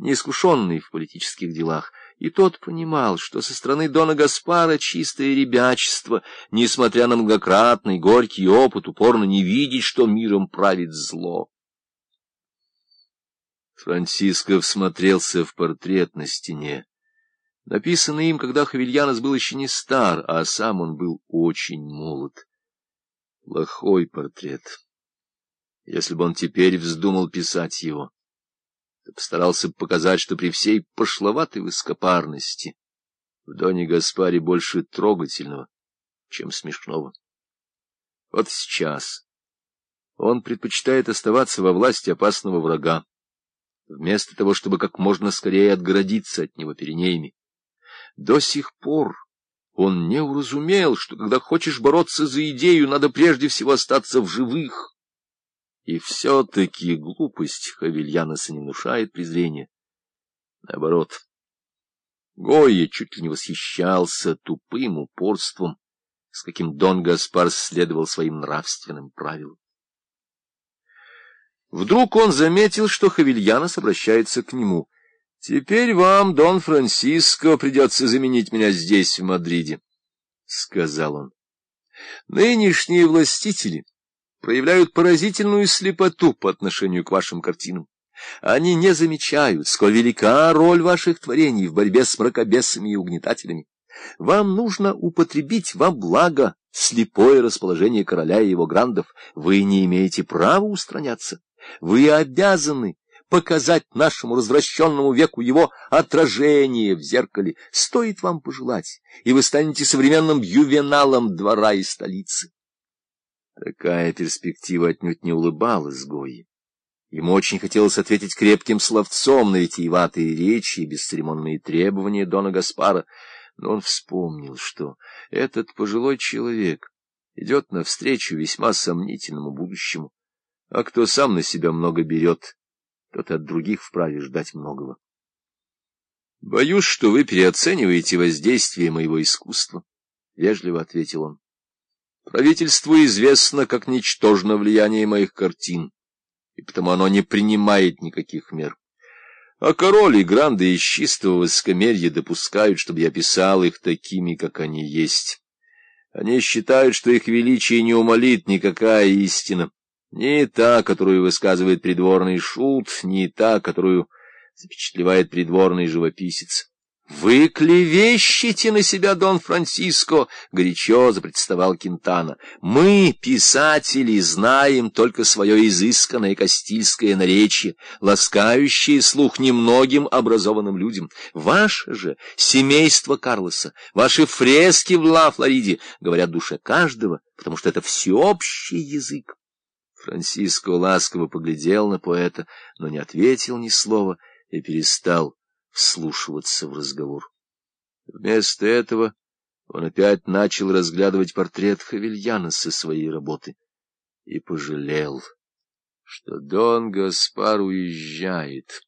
неискушенный в политических делах, и тот понимал, что со стороны Дона Гаспара чистое ребячество, несмотря на многократный горький опыт, упорно не видеть, что миром правит зло. Франциско всмотрелся в портрет на стене, написанный им, когда Хавильянос был еще не стар, а сам он был очень молод. Плохой портрет. Если бы он теперь вздумал писать его, то постарался показать, что при всей пошловатой высокопарности в Доне Гаспаре больше трогательного, чем смешного. Вот сейчас он предпочитает оставаться во власти опасного врага, вместо того, чтобы как можно скорее отгородиться от него перенеями. До сих пор он не уразумел, что когда хочешь бороться за идею, надо прежде всего остаться в живых. И все-таки глупость Хавильяноса не внушает презрения. Наоборот, Гойя чуть ли не восхищался тупым упорством, с каким Дон Гаспар следовал своим нравственным правилам. Вдруг он заметил, что Хавильянос обращается к нему. «Теперь вам, Дон Франциско, придется заменить меня здесь, в Мадриде», — сказал он. «Нынешние властители проявляют поразительную слепоту по отношению к вашим картинам. Они не замечают, сколь велика роль ваших творений в борьбе с мракобесами и угнетателями. Вам нужно употребить во благо слепое расположение короля и его грандов. Вы не имеете права устраняться. Вы обязаны показать нашему развращенному веку его отражение в зеркале. Стоит вам пожелать, и вы станете современным ювеналом двора и столицы. Такая перспектива отнюдь не улыбалась Гои. Ему очень хотелось ответить крепким словцом на витиеватые речи и бесцеремонные требования Дона Гаспара, но он вспомнил, что этот пожилой человек идет навстречу весьма сомнительному будущему, а кто сам на себя много берет, тот от других вправе ждать многого. — Боюсь, что вы переоцениваете воздействие моего искусства, — вежливо ответил он. Правительству известно, как ничтожно влияние моих картин, и потому оно не принимает никаких мер. А король и гранды из чистого высокомерья допускают, чтобы я писал их такими, как они есть. Они считают, что их величие не умолит никакая истина, ни та, которую высказывает придворный шут, ни та, которую запечатлевает придворный живописец. «Вы клевещете на себя, Дон Франциско!» — горячо запротестовал Кентана. «Мы, писатели, знаем только свое изысканное кастильское наречие, ласкающее слух немногим образованным людям. Ваше же семейство Карлоса, ваши фрески в Ла-Флориде говорят душе каждого, потому что это всеобщий язык». Франциско ласково поглядел на поэта, но не ответил ни слова и перестал вслушиваться в разговор. Вместо этого он опять начал разглядывать портрет Хавильяна со своей работы и пожалел, что Дон Гаспар уезжает,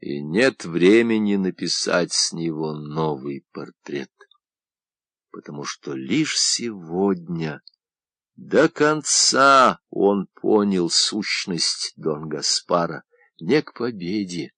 и нет времени написать с него новый портрет, потому что лишь сегодня до конца он понял сущность Дон Гаспара не к победе,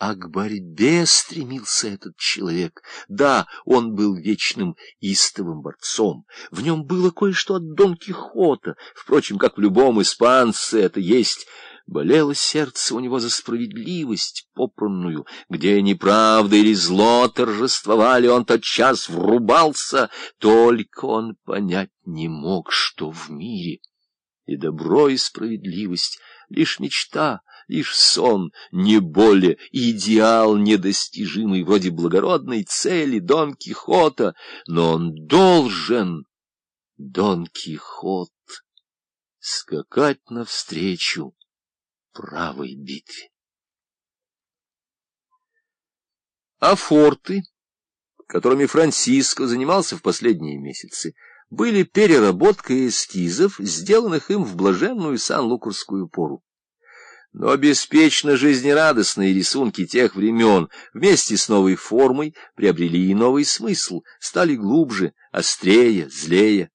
а к борьбе стремился этот человек. Да, он был вечным истовым борцом. В нем было кое-что от Дон Кихота. Впрочем, как в любом испанце это есть. Болело сердце у него за справедливость попранную. Где неправда или зло торжествовали, он тотчас врубался. Только он понять не мог, что в мире и добро, и справедливость — лишь мечта, лишь сон, не более, идеал недостижимый, вроде благородной цели Дон Кихота, но он должен, Дон Кихот, скакать навстречу правой битве. А форты, которыми Франциско занимался в последние месяцы, были переработкой эскизов, сделанных им в блаженную сан-лукурскую пору. Но беспечно жизнерадостные рисунки тех времен вместе с новой формой приобрели и новый смысл, стали глубже, острее, злее.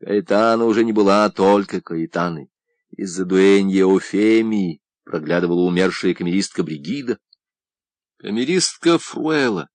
Каэтана уже не была только Каэтаной. Из-за дуэнья Офемии проглядывала умершая камеристка Бригида. Камеристка Фруэла